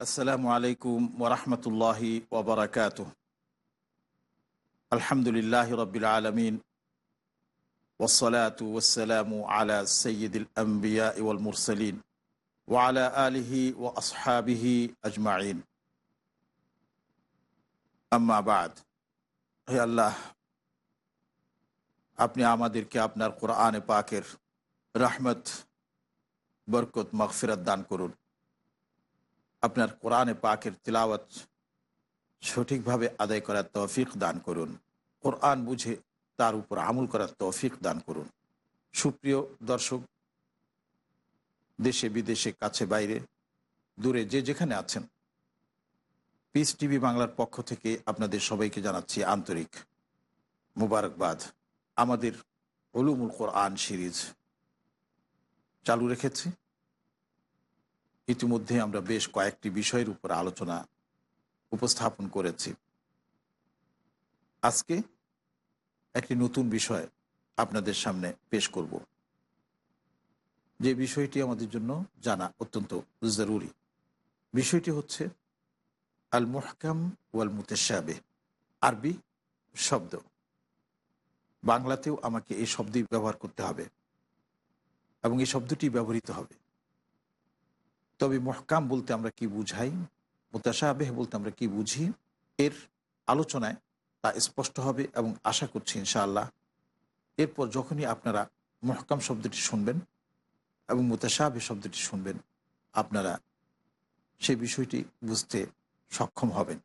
আসসালামু আলাইকুম ওরহমতুল্লাহি ওবরাকাত আলহামদুলিল্লাহ রবিল আলমিন ওসলাত ওসালাম আলা সৈয়দুল আম্বিয়া ইউল মুরসলিন ওয়ালা আলিহি ও আসহাবিহি আজমাইন আম্মাবাদ হে আল্লাহ, আপনি আমাদেরকে আপনার কোরআনে পাকের রহমত, বরকত, মগফিরত দান করুন। আপনার কোরআনে পাকের তিলাওয়াত সঠিকভাবে আদায় করার তৌফিক দান করুন। কোরআন বুঝে তার উপর আমল করার তৌফিক দান করুন। সুপ্রিয় দর্শক, দেশে, বিদেশে, কাছে, বাইরে, দূরে, যে যেখানে আছেন পিস টিভি বাংলার পক্ষ থেকে আপনাদের সবাইকে জানাচ্ছি আন্তরিক মুবারকবাদ। আমাদের অলুমুল কোরআন সিরিজ চালু রেখেছি। ইতিমধ্যে আমরা বেশ কয়েকটি বিষয়ের উপর আলোচনা উপস্থাপন করেছি। আজকে একটি নতুন বিষয় আপনাদের সামনে পেশ করব। যে বিষয়টি আমাদের জন্য জানা অত্যন্ত জরুরি। বিষয়টি হচ্ছে আল মুহকাম ওয়াল মুতেশাবে আরবি শব্দ। বাংলাতেও আমাকে এই শব্দই ব্যবহার করতে হবে এবং এই শব্দটি ব্যবহৃত হবে। তবে মহকাম বলতে আমরা কি বুঝাই? মোতাসাবেহ বলতে আমরা কি বুঝি? এর আলোচনায় তা স্পষ্ট হবে এবং আশা করছি ইনশাআল্লাহ। এরপর যখনই আপনারা মহকাম শব্দটি শুনবেন এবং মোতাসাবে শব্দটি শুনবেন, আপনারা সেই বিষয়টি বুঝতে সক্ষম হবেন।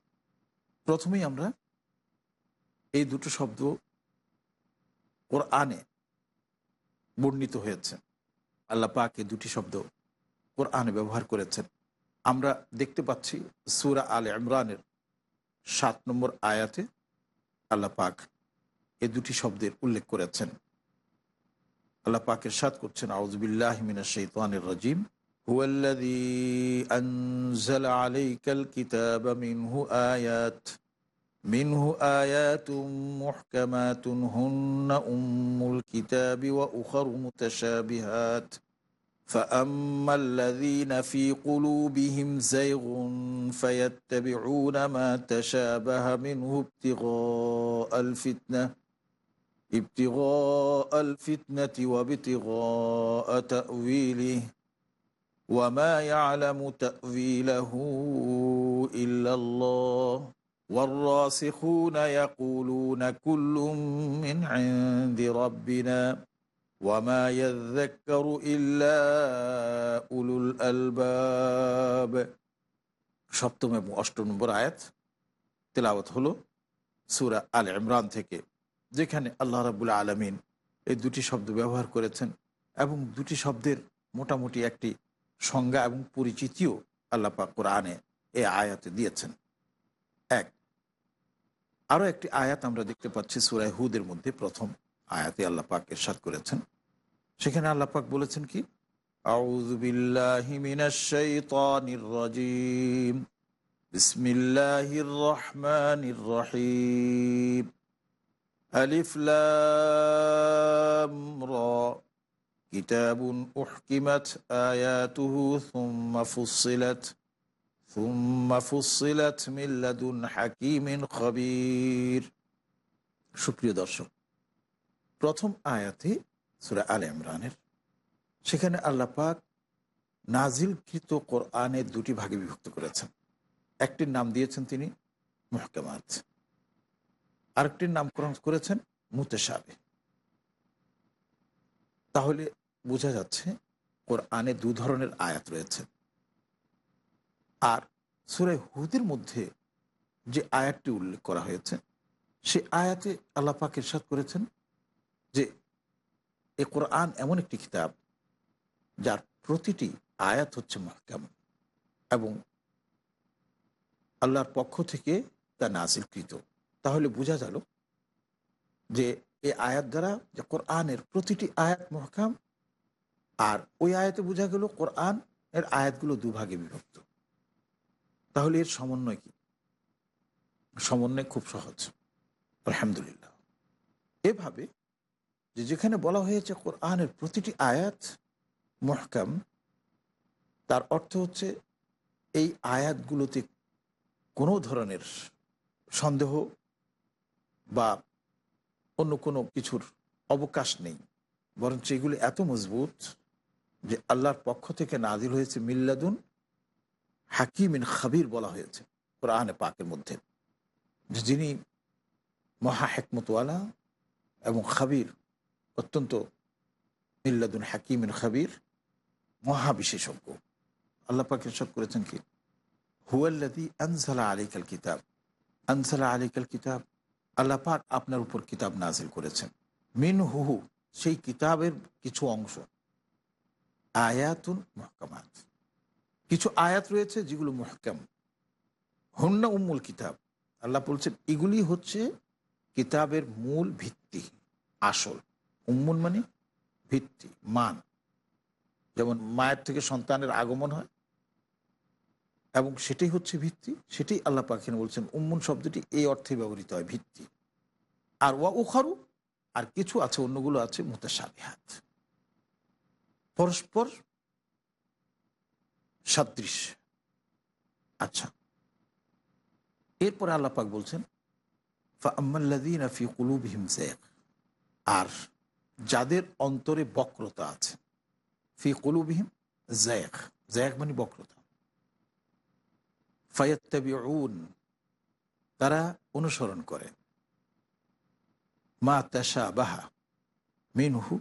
প্রথমেই আমরা এই দুটো শব্দ ওর আনে বর্ণিত হয়েছে। আল্লাহ পাকে দুটি শব্দ কোরআনে ব্যবহার করেছেন আমরা দেখতে পাচ্ছি সুরা আল ইমরানের সাত নম্বর আয়াতে আল্লাহ পাক এ দুটি শব্দের উল্লেখ করেছেন আল্লাহ পাকের সাত করছেন আউজবিল্লাহ মিনা শৈতানের রাজিম هو الذي أنزل عليك الكتاب منه آيات منه آيات محكمات هن أم الكتاب وأخر متشابهات فأما الذين في قلوبهم زيغ فيتبعون ما تشابه منه ابتغاء الفتنة ابتغاء الفتنة وابتغاء تأويله. وما يعلم تأويله إلا الله. والراسخون يقولون كل من عند ربنا. ওয়ামা ইল্লা সপ্তম এবং অষ্ট নম্বর আয়াত তেলাওয়াত হল সুরা আল ইমরান থেকে, যেখানে আল্লাহ রাবুল আলমিন এই দুটি শব্দ ব্যবহার করেছেন এবং দুটি শব্দের মোটামুটি একটি সংজ্ঞা এবং পরিচিতিও আল্লাপা কোরআনে এই আয়াতে দিয়েছেন। এক, আরও একটি আয়াত আমরা দেখতে পাচ্ছি সুরায় হুদের মধ্যে প্রথম। আয়াতে আল্লাহ পাক এরশাদ করেছেন সেখানে আল্লাহ পাক বলেছেন কি أعوذ بالله من الشيطان الرجيم بسم الله الرحمن الرحيم ألف لام را كتاب أحكمت آياته ثم فصلت ثم فصلت من لدن حكيم خبير সুপ্রিয় দর্শক প্রথম আয়াতে সুরা আল ইমরানের, সেখানে আল্লাহ পাক নাজিলকৃত কোরআনের দুটি ভাগে বিভক্ত করেছেন। একটির নাম দিয়েছেন তিনি মহকামাত, আরেকটির নামকরণ করেছেন মুতেসাবে তাহলে বোঝা যাচ্ছে কোরআনে দু ধরনের আয়াত রয়েছে। আর সুরে হুদের মধ্যে যে আয়াতটি উল্লেখ করা হয়েছে সে আয়াতে আল্লাহ পাক ইরশাদ করেছেন এ কোরআন এমন একটি কিতাব যার প্রতিটি আয়াত হচ্ছে মহকাম এবং আল্লাহর পক্ষ থেকে তা নাজিলকৃত। তাহলে বোঝা গেল যে এই আয়াত দ্বারা যে কোরআনের প্রতিটি আয়াত মহকাম, আর ওই আয়াতে বোঝা গেল কোরআন এর আয়াতগুলো দুভাগে বিভক্ত। তাহলে এর সমন্বয় কি? সমন্বয় খুব সহজ। আলহামদুলিল্লাহ। এভাবে যে যেখানে বলা হয়েছে কোরআনের প্রতিটি আয়াত মহকাম, তার অর্থ হচ্ছে এই আয়াতগুলোতে কোনো ধরনের সন্দেহ বা অন্য কোনো কিছুর অবকাশ নেই। বরঞ্চ এগুলি এত মজবুত যে আল্লাহর পক্ষ থেকে নাজিল হয়েছে মিল্লাদুন হাকিমিন খাবির বলা হয়েছে কোরআনে পাকের মধ্যে, যিনি মহা হেকমতওয়ালা এবং খাবির। অত্যন্ত মিল্লাদুন হাকিমিন খাবির, মহাবিশেষজ্ঞ। আল্লাহ পাক ইরশাদ করেছেন কি? হুয়াল্লাদি আনসালা আলিকাল কিতাব। আনসালা আলিকাল কিতাব আল্লাহ পাক আপনার উপর কিতাব নাজিল করেছেন। মিন হুহু সেই কিতাবের কিছু অংশ। আয়াতুন মহকামাত। কিছু আয়াত রয়েছে যেগুলো মহকাম। হন্না উম্মুল কিতাব। আল্লাহ বলছেন, এগুলি হচ্ছে কিতাবের মূল ভিত্তি, আসল। উম্মুল মানে ভিত্তি, মান। যেমন মায়ের থেকে সন্তানের আগমন হয়, এবং সেটাই হচ্ছে ভিত্তি সেটাই আল্লাহ পাখিন বলছেন, উম্মুন শব্দটি এই অর্থে ব্যবহৃত হয়, ভিত্তি। আর ওয়া উখারু, আর কিছু আছে, অন্যগুলো আছে মুতাসাবিহাত পরস্পর সাদৃশ্য। আচ্ছা। এরপরে আল্লাহ পাক বলছেন, ফি কুলুবহিম জেক আর যাদের অন্তরে বক্রতা আছে। ফি কুলুবহিম জেক জেক মানে বক্রতা। ফায়াত্তাবিউন, তারা অনুসরণ করে। মা তাশা বাহা মিনহু,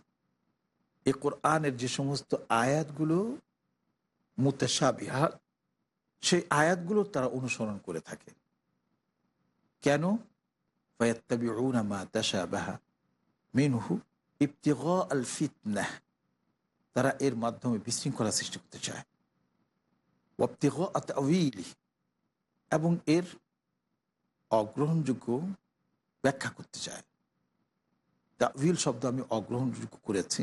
এ কোরআনের যে সমস্ত আয়াতগুলো মুতাসাবিহা সেই আয়াতগুলো তারা অনুসরণ করে থাকে। কেন? ফায়াত্তাবিউন মা তাশা বাহা মিনহু ইবতিগ আল ফিতনাহ তারা এর মাধ্যমে বিশৃঙ্খলা সৃষ্টি করতে চায়। ওয়াবতিগ আতাউইলি এবং এর অগ্রহণযোগ্য ব্যাখ্যা করতে চায়। তাউিল শব্দ আমি অগ্রহণযোগ্য করেছি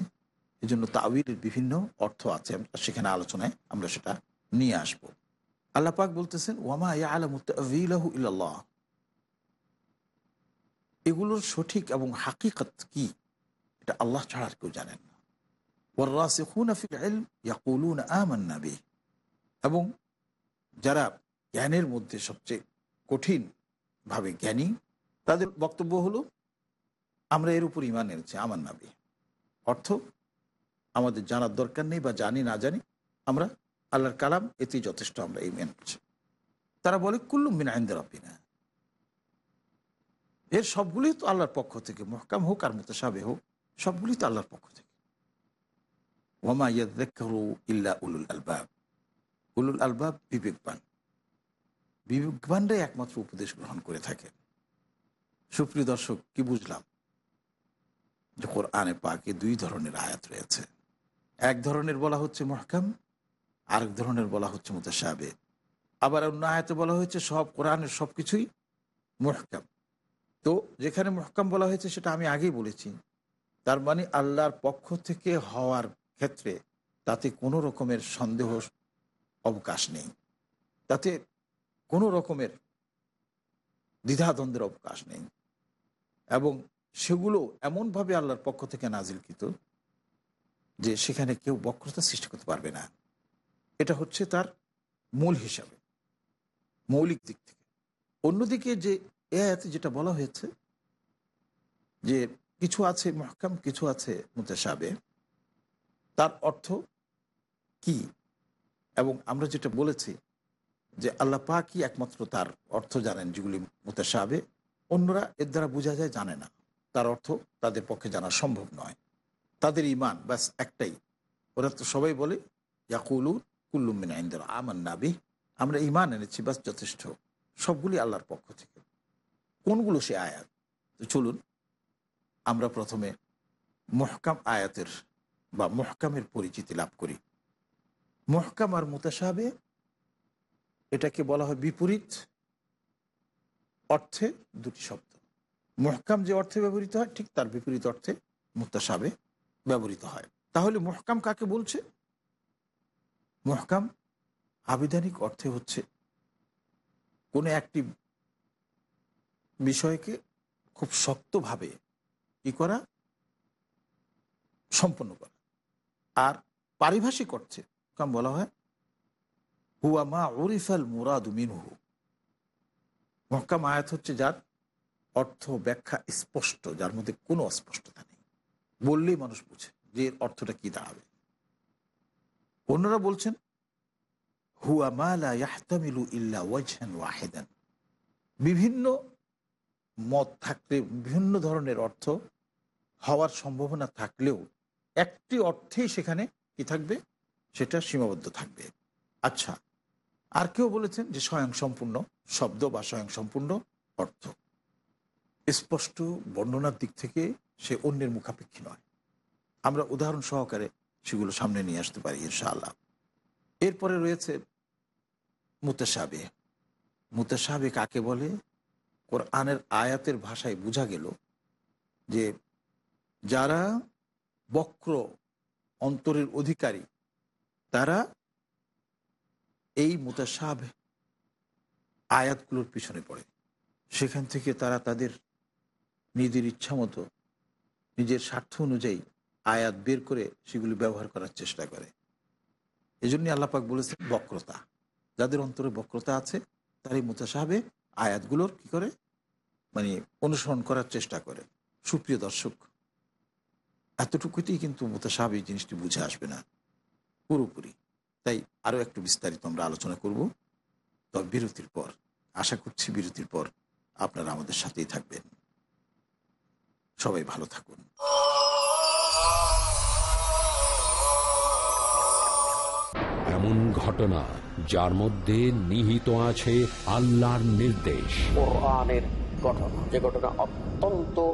এই জন্য তাউিলের বিভিন্ন অর্থ আছে সেখানে আলোচনায় আমরা সেটা নিয়ে আসব। আল্লাহ পাক বলতেছেন ওয়ামা ইয়া আলমু ইল্লাল্লাহ। এগুলোর সঠিক এবং হাকিকত কি? এটা আল্লাহ ছাড়া কেউ জানেন না। এবং যারা জ্ঞানের মধ্যে সবচেয়ে কঠিন ভাবে জ্ঞানী, তাদের বক্তব্য হলো, আমরা এর উপর ইমান এনেছি আমার নাবি অর্থ, আমাদের জানার দরকার নেই বা জানি, না জানি, আমরা আল্লাহর কালাম, এতেই যথেষ্ট আমরা এই করছি তারা বলে, কুল্লুম মিন আইন্দের না এর সবগুলি তো আল্লাহর পক্ষ থেকে, মহকাম হোক আর মতো সাবে হোক। সবগুলি তো আল্লাহর পক্ষ থেকে। ওমা ইয়াদু ইল্লা উলুল আলবাব। উলুল আলবাব বিবেকবান। বিবেকবানরাই একমাত্র উপদেশ গ্রহণ করে থাকে। সুপ্রিয় দর্শক, কি বুঝলাম? যে কোরআনে পাকে দুই ধরনের আয়াত রয়েছে। এক ধরনের বলা হচ্ছে মহকাম, আরেক ধরনের বলা হচ্ছে মোতাসাবে আবার অন্য আয়াতে বলা হয়েছে সব কোরআনের সব কিছুই মহকাম। তো যেখানে মহকাম বলা হয়েছে সেটা আমি আগেই বলেছি। তার মানে আল্লাহর পক্ষ থেকে হওয়ার ক্ষেত্রে তাতে কোনো রকমের সন্দেহ অবকাশ নেই। তাতে কোনো রকমের দ্বিধাদ্বন্দ্বের অবকাশ নেই। এবং সেগুলো এমনভাবে আল্লাহর পক্ষ থেকে নাজিলকৃত যে সেখানে কেউ বক্রতা সৃষ্টি করতে পারবে না। এটা হচ্ছে তার মূল হিসাবে, মৌলিক দিক থেকে। অন্যদিকে যে এ যেটা বলা হয়েছে যে কিছু আছে মহকাম, কিছু আছে মুতাসাবে তার অর্থ কি? এবং আমরা যেটা বলেছি যে আল্লাহ পাকই একমাত্র তার অর্থ জানেন যেগুলি মুতাসাবে অন্যরা এর দ্বারা বোঝা যায় জানে না। তার অর্থ তাদের পক্ষে জানা সম্ভব নয়। তাদের ইমান ব্যাস একটাই। ওরা তো সবাই বলে ইয়াকুলু কুল্লুমিন আইন্দার আমার নাবি আমরা ইমান এনেছি, ব্যাস যথেষ্ট। সবগুলি আল্লাহর পক্ষ থেকে। কোনগুলো সে আয়াত? চলুন আমরা প্রথমে মহকাম আয়াতের বা মহকামের পরিচিতি লাভ করি। মহকাম আর মুতাসাবে এটাকে বলা হয় বিপরীত অর্থে দুটি শব্দ। মহকাম যে অর্থে ব্যবহৃত হয়, ঠিক তার বিপরীত অর্থে মুতাসাবে ব্যবহৃত হয়। তাহলে মহকাম কাকে বলছে? মহকাম আবিধানিক অর্থে হচ্ছে কোনো একটি বিষয়কে খুব শক্তভাবে কি করা, সম্পন্ন করা। আর পারিভাষিক অর্থে কাম বলা হয়, হুয়া মা ওরিফাল মুরাদ মিনহু। মহকাম আয়াত হচ্ছে যার অর্থ ব্যাখ্যা স্পষ্ট, যার মধ্যে কোনো অস্পষ্টতা নেই। বললেই মানুষ বুঝে যে এর অর্থটা কি দাঁড়াবে। অন্যরা বলছেন, হুয়া মালা ইয়াহতামিলু ইল্লা ওয়াহেদান। বিভিন্ন মত থাকলে, বিভিন্ন ধরনের অর্থ হওয়ার সম্ভাবনা থাকলেও একটি অর্থেই সেখানে কি থাকবে? সেটা সীমাবদ্ধ থাকবে। আচ্ছা আর কেউ বলেছেন যে স্বয়ং সম্পূর্ণ শব্দ বা স্বয়ং সম্পূর্ণ অর্থ। স্পষ্ট বর্ণনার দিক থেকে সে অন্যের মুখাপেক্ষী নয়। আমরা উদাহরণ সহকারে সেগুলো সামনে নিয়ে আসতে পারি, ইনশাআল্লাহ। এরপরে রয়েছে মুতাসাবে মুতাসাবে কাকে বলে? কোরআনের আয়াতের ভাষায় বোঝা গেল যে যারা বক্র অন্তরের অধিকারী, তারা এই মুতাসাব আয়াতগুলোর পিছনে পড়ে। সেখান থেকে তারা তাদের নিজের ইচ্ছা মতো, নিজের স্বার্থ অনুযায়ী আয়াত বের করে সেগুলি ব্যবহার করার চেষ্টা করে। এই জন্যই আল্লাপাক বলেছেন, বক্রতা। যাদের অন্তরে বক্রতা আছে, তার এই মুতাসাবে আয়াতগুলোর কি করে? মানে অনুসরণ করার চেষ্টা করে। সুপ্রিয় দর্শক এতটুকুতেই কিন্তু মোতাসাব এই জিনিসটি বুঝে আসবে না। পুরোপুরি। তাই আরও একটু বিস্তারিত আমরা আলোচনা করব। তবে বিরতির পর আশা করছি বিরতির পর আপনারা আমাদের সাথেই থাকবেন। সবাই ভালো থাকুন। এমন ঘটনা যার মধ্যে নিহিত আছে আল্লাহর নির্দেশ। কোরআনের ঘটনা যে ঘটনা অত্যন্ত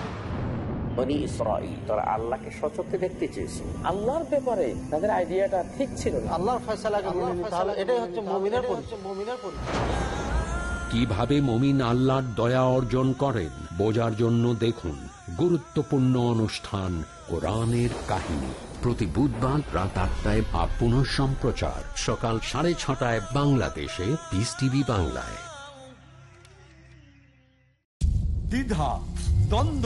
বনি ইসরাইল তারা আল্লাহকে সচক্ষে দেখতে চেয়েছে। আল্লাহর ব্যাপারে তাদের আইডিয়াটা ঠিক ছিল না। আল্লাহর ফয়সালাকে মেনে নিতে হবে। এটাই হচ্ছে মুমিনের পরিচয়। কীভাবে মমিন আল্লাহর দয়া অর্জন করেন বোঝার জন্য দেখুন গুরুত্বপূর্ণ অনুষ্ঠান কোরআনের কাহিনী। প্রতি বুধবার রাত আটটায় বা পুনঃ সম্প্রচার সকাল সাড়ে ছটায় বাংলাদেশে পিস টিভি বাংলায়। দ্বিধা দ্বন্দ্ব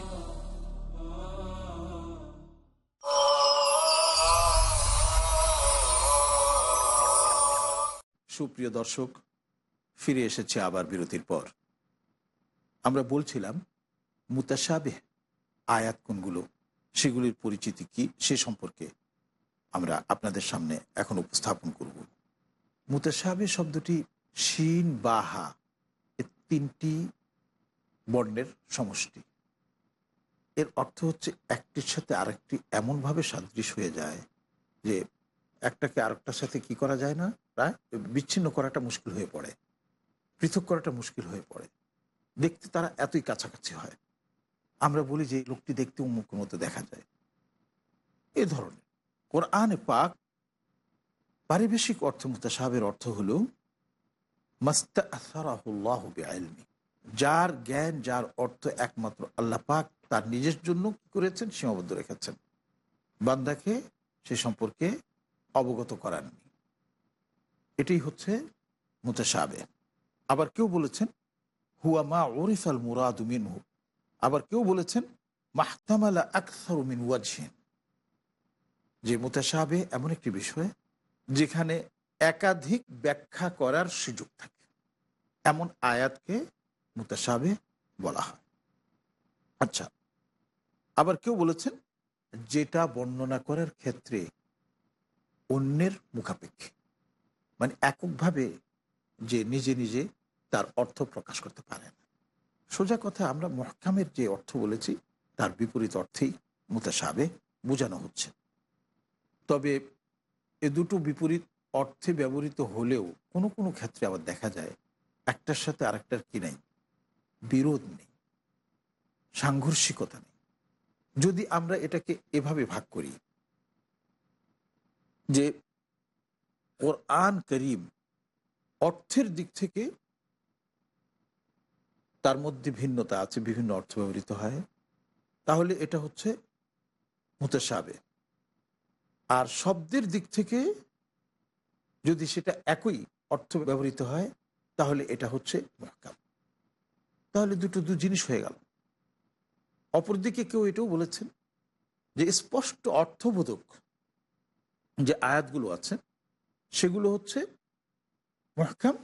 সুপ্রিয় দর্শক, ফিরে এসেছে আবার বিরতির পর। আমরা বলছিলাম মুতাসাবে আয়াত কোনগুলো? সেগুলির পরিচিতি কি? সে সম্পর্কে আমরা আপনাদের সামনে এখন উপস্থাপন করব। মুতাসাবে শব্দটি শিন বা হা এ তিনটি বর্ণের সমষ্টি। এর অর্থ হচ্ছে একটির সাথে আরেকটি এমনভাবে সাদৃশ হয়ে যায় যে একটাকে আরেকটার সাথে কি করা যায় না? বিচ্ছিন্ন করাটা মুশকিল হয়ে পড়ে। পৃথক করাটা মুশকিল হয়ে পড়ে। দেখতে তারা এতই কাছাকাছি হয়। আমরা বলি যে লোকটি দেখতে উন্মুখ মতো দেখা যায়। এ ধরনের। কোরআনে পাক পারিবেশিক অর্থ মুতাসাহের অর্থ হল মাস্তা আসারাহুল্লাহ যার জ্ঞান, যার অর্থ একমাত্র আল্লাহ পাক, তার নিজের জন্য কি করেছেন? সীমাবদ্ধ রেখেছেন। বান্দাকে সে সম্পর্কে অবগত করাননি। এটাই হচ্ছে মুতাসাবে আবার কেউ বলেছেন, হুয়া মা ওরিফাল মুরাদু মিনহু। আবার কেউ বলেছেন, মাহতামালা আকসার মিন ওয়াজহিন। যে মুতাসাবে এমন একটি বিষয় যেখানে একাধিক ব্যাখ্যা করার সুযোগ থাকে। এমন আয়াতকে মুতাসাবে বলা হয়। আচ্ছা আবার কেউ বলেছেন, যেটা বর্ণনা করার ক্ষেত্রে অন্যের মুখাপেক্ষী। মানে এককভাবে যে নিজে নিজে তার অর্থ প্রকাশ করতে পারে না। সোজা কথা, আমরা মহকামের যে অর্থ বলেছি, তার বিপরীত অর্থেই মুতাসাবে বোঝানো হচ্ছে। তবে এ দুটো বিপরীত অর্থে ব্যবহৃত হলেও কোনো কোনো ক্ষেত্রে আবার দেখা যায়, একটার সাথে আরেকটার কি নাই? বিরোধ নেই। সাংঘর্ষিকতা নেই। যদি আমরা এটাকে এভাবে ভাগ করি যে কোরআন করিম অর্থের দিক থেকে তার মধ্যে ভিন্নতা আছে, বিভিন্ন অর্থ ব্যবহৃত হয়। তাহলে এটা হচ্ছে মুতাসাবে আর শব্দের দিক থেকে যদি সেটা একই অর্থ ব্যবহৃত হয়, তাহলে এটা হচ্ছে মহকাম তাহলে দুটো দু জিনিস হয়ে গেল। অপরদিকে কেউ এটাও বলেছেন যে স্পষ্ট অর্থবোধক যে আয়াতগুলো আছে সেগুলো হচ্ছে মহকাম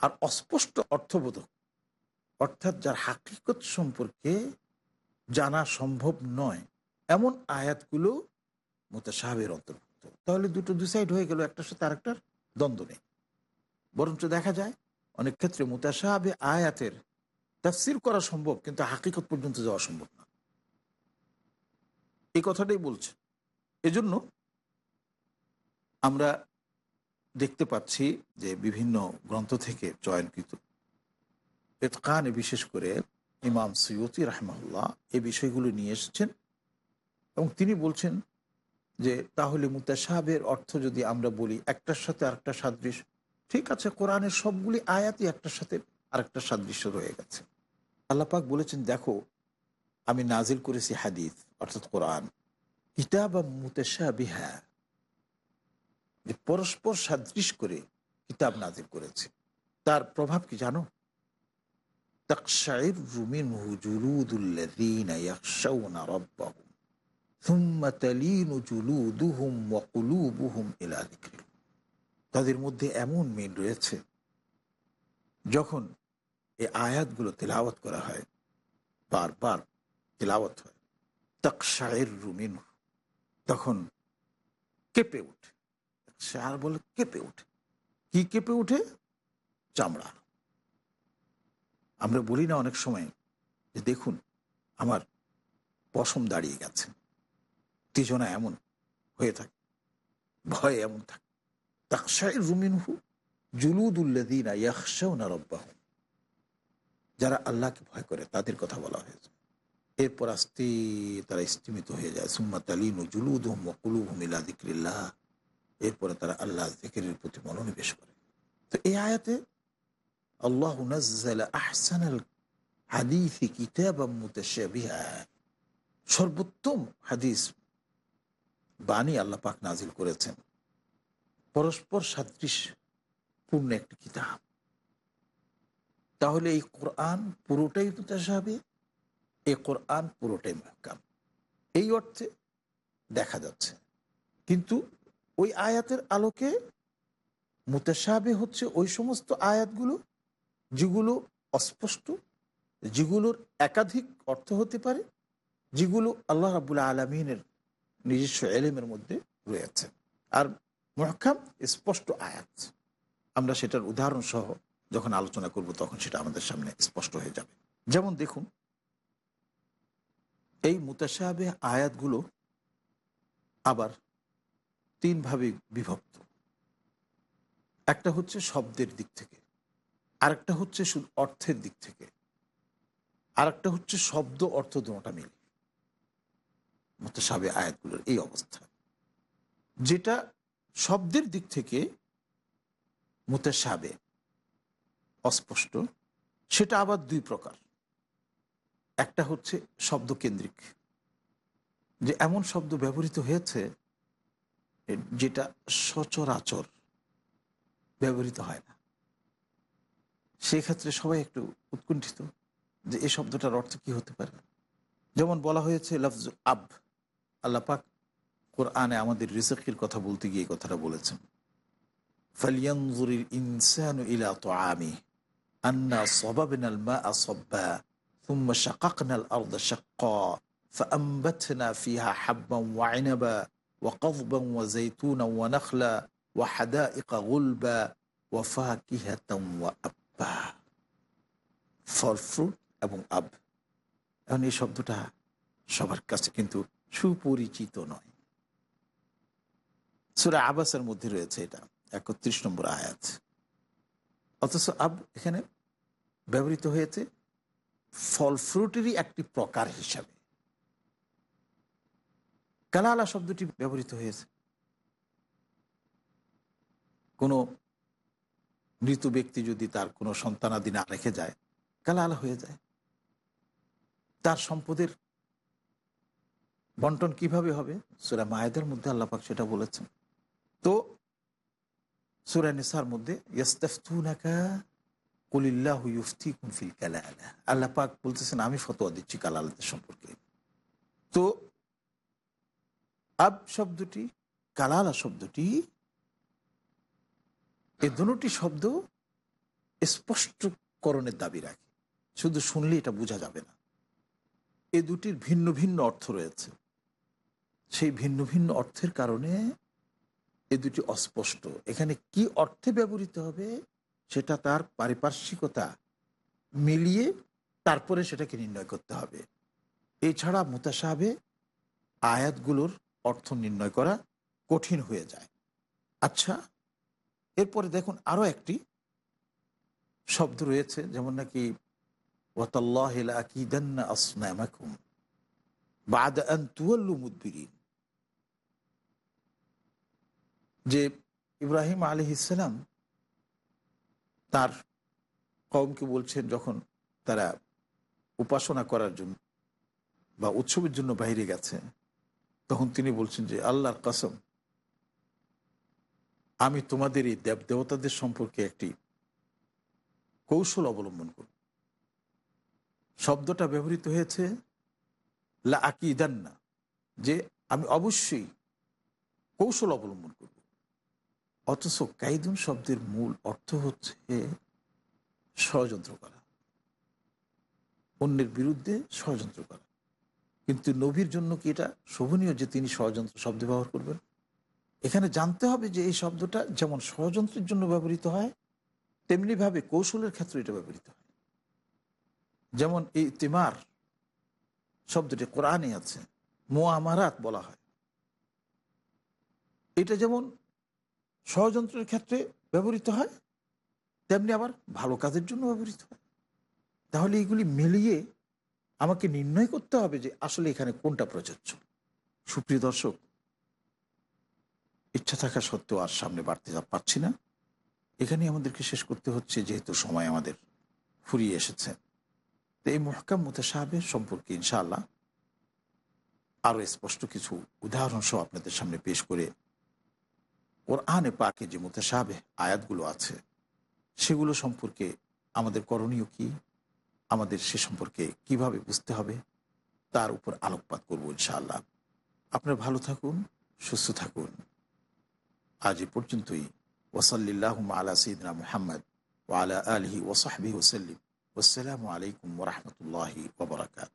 আর অস্পষ্ট অর্থবোধক। অর্থাৎ যার হাকিকত সম্পর্কে জানা সম্ভব নয়, এমন আয়াতগুলো মোতাসাহের অন্তর্ভুক্ত। তাহলে দুটো দু সাইড হয়ে গেল, একটার সাথে আরেকটার দ্বন্দ্ব নেই। বরঞ্চ দেখা যায় অনেক ক্ষেত্রে মোতাসাহাবে আয়াতের তাফসির করা সম্ভব, কিন্তু হাকিকত পর্যন্ত যাওয়া সম্ভব না। এই কথাটাই বলছে। এজন্য আমরা দেখতে পাচ্ছি যে বিভিন্ন গ্রন্থ থেকে চয়নকৃত। এতকানে বিশেষ করে ইমাম সৈয়দি রাহমাল্লাহ এই বিষয়গুলো নিয়ে এসেছেন এবং তিনি বলছেন যে, তাহলে মুতাসাহের অর্থ যদি আমরা বলি একটার সাথে আরেকটা সাদৃশ্য, ঠিক আছে, কোরআনের সবগুলি আয়াতই একটার সাথে আরেকটা সাদৃশ্য রয়ে গেছে। আল্লাপাক বলেছেন, দেখো, আমি নাজিল করেছি হাদিস, অর্থাৎ কোরআন। কিতাব মুতাসাবিহা যে পরস্পর সাদৃশ করে কিতাব নাজিব করেছে। তার প্রভাব কি জানো? তাদের মধ্যে এমন মিল রয়েছে, যখন এই আয়াতগুলো তেলাওয়াত করা হয়, বারবার তেলাওয়াত হয় তাকশায়ের রুমিন তখন কেঁপে উঠে শার বলে, কেঁপে ওঠে। কি কেঁপে ওঠে? চামড়া আমরা বলি না অনেক সময় যে, দেখুন, আমার পশম দাঁড়িয়ে গেছে। উত্তেজনা এমন হয়ে থাকে, ভয় এমন থাকে। তাকসাই রুমিনহু জুলুদুল্লাদিনা ইয়াকশাউনা রব্বাহ যারা আল্লাহকে ভয় করে, তাদের কথা বলা হয়েছে। এরপর আস্তে তারা স্থিমিত হয়ে যায়। সুম্মা তালিন ও জুলুদ হুম কুলুব হুমিলা দিক্রিল্লাহ এরপরে তারা আল্লাহ জিকিরের প্রতি মনোনিবেশ করে। তো এই আয়াতে আল্লাহ হাদিসি সর্বোত্তম হাদিস বাণী আল্লাহ পাক নাজিল করেছেন। পরস্পর সাদৃশ পূর্ণ একটি কিতাব। তাহলে এই কোরআন পুরোটাই মুতাশাবি, এই কোরআন পুরোটাই মহকাম। এই অর্থে দেখা যাচ্ছে। কিন্তু ওই আয়াতের আলোকে মুতাসাবে হচ্ছে ওই সমস্ত আয়াতগুলো, যেগুলো অস্পষ্ট, যেগুলোর একাধিক অর্থ হতে পারে, যেগুলো আল্লাহ রাবুল্লাহ আলমিনের নিজস্ব এলেমের মধ্যে রয়েছে। আর মহকাম স্পষ্ট আয়াত। আমরা সেটার উদাহরণ সহ যখন আলোচনা করব তখন সেটা আমাদের সামনে স্পষ্ট হয়ে যাবে। যেমন দেখুন, এই মুতাসাবে আয়াতগুলো আবার তিনভাবে বিভক্ত। একটা হচ্ছে শব্দের দিক থেকে, আরেকটা হচ্ছে শুধু অর্থের দিক থেকে, আরেকটা হচ্ছে শব্দ অর্থ দুটা মিলে। মোতাসাবে আয়াতগুলোর এই অবস্থা। যেটা শব্দের দিক থেকে মোতাসাবে অস্পষ্ট, সেটা আবার দুই প্রকার। একটা হচ্ছে শব্দ কেন্দ্রিক যে এমন শব্দ ব্যবহৃত হয়েছে যেটা সচরাচর ব্যবহৃত হয় না সেক্ষেত্রে সবাই একটু উৎকণ্ঠিত যে এই শব্দটার অর্থ কি হতে পারে যেমন বলা হয়েছে লফজ আব আল্লাপাক কোরআনে আমাদের রিসেকের কথা বলতে গিয়ে এই কথাটা বলেছেন ফালিয়ানজুরিল ইনসানু ইলা তোয়ামি আন্না সবাবিনাল মা আসব্বা ثم شققنا الأرض شقا فأنبتنا فيها حبا وعنبا وقضبا وزيتونا ونخلا وحدائق غلبا وفاكهة وأبا ফল ফ্রুট এবং আব এখন এই শব্দটা সবার কাছে কিন্তু সুপরিচিত নয় সুরা আবাসের মধ্যে রয়েছে এটা একত্রিশ নম্বর আয়াত অথচ আব এখানে ব্যবহৃত হয়েছে ফল ফ্রুটেরই একটি প্রকার হিসাবে কালালা শব্দটি ব্যবহৃত হয়েছে। কোনো মৃত ব্যক্তি যদি তার কোনো সন্তানাদি না রেখে যায়, কালালা হয়ে যায়। তার সম্পদের বন্টন কীভাবে হবে? সুরা মায়েদের মধ্যে আল্লাপাক সেটা বলেছেন। তো সুরা নিসার মধ্যে আল্লাহ পাক বলতেছেন, আমি ফতোয়া দিচ্ছি কালালাদের সম্পর্কে। তো আব শব্দটি, কালালা শব্দটি, এ দুটি শব্দ স্পষ্টকরণের দাবি রাখে। শুধু শুনলে এটা বোঝা যাবে না। এ দুটির ভিন্ন ভিন্ন অর্থ রয়েছে। সেই ভিন্ন ভিন্ন অর্থের কারণে এ দুটি অস্পষ্ট। এখানে কি অর্থে ব্যবহৃত হবে সেটা তার পারিপার্শ্বিকতা মিলিয়ে তারপরে সেটাকে নির্ণয় করতে হবে। এছাড়া মোতাসাবে আয়াতগুলোর অর্থ নির্ণয় করা কঠিন হয়ে যায়। আচ্ছা এরপরে দেখুন আরও একটি শব্দ রয়েছে, যেমন নাকি যে ইব্রাহিম আলি ইসলাম তার কমকে বলছেন যখন তারা উপাসনা করার জন্য বা উৎসবের জন্য বাইরে গেছে তখন তিনি বলছেন যে, আল্লাহর কাসম, আমি তোমাদের এই দেব দেবতাদের সম্পর্কে একটি কৌশল অবলম্বন করব। শব্দটা ব্যবহৃত হয়েছে, লা আকিদান্না, যে আমি অবশ্যই কৌশল অবলম্বন করব। অথচ কাইদুন শব্দের মূল অর্থ হচ্ছে ষড়যন্ত্র করা, অন্যের বিরুদ্ধে ষড়যন্ত্র করা। কিন্তু নবীর জন্য কি এটা শোভনীয় যে তিনি ষড়যন্ত্র শব্দ ব্যবহার করবেন? এখানে জানতে হবে যে এই শব্দটা যেমন ষড়যন্ত্রের জন্য ব্যবহৃত হয়, তেমনিভাবে কৌশলের ক্ষেত্রে এটা ব্যবহৃত হয়। যেমন এই তিমার শব্দটি কোরআনে আছে মোয়ামারাত বলা হয়। এটা যেমন ষড়যন্ত্রের ক্ষেত্রে ব্যবহৃত হয়, তেমনি আবার ভালো কাজের জন্য ব্যবহৃত হয়। তাহলে এইগুলি মিলিয়ে আমাকে নির্ণয় করতে হবে যে আসলে এখানে কোনটা প্রযোজ্য। সুপ্রিয় দর্শক, ইচ্ছা থাকা সত্ত্বেও আর সামনে বাড়তে পারছি না। এখানে আমাদেরকে শেষ করতে হচ্ছে, যেহেতু সময় আমাদের ফুরিয়ে এসেছে। তো এই মহকাম মুতাসাহের সম্পর্কে ইনশাআল্লাহ আরও স্পষ্ট কিছু উদাহরণ সহ আপনাদের সামনে পেশ করে ওর আনে পাকে যে মুতাসাবে আয়াতগুলো আছে, সেগুলো সম্পর্কে আমাদের করণীয় কি? আমাদের সে সম্পর্কে কীভাবে বুঝতে হবে, তার উপর আলোকপাত করব ইনশাআল্লাহ। আপনারা ভালো থাকুন, সুস্থ থাকুন। আজ এ পর্যন্তই। ওসল্লাহ আলা সঈদনা মুহাম্মদ আলা আলহি ওসাহাবি ওসাল্লিম আসসালামু আলাইকুম ওরহমতুল্লাহি ওবরাকাত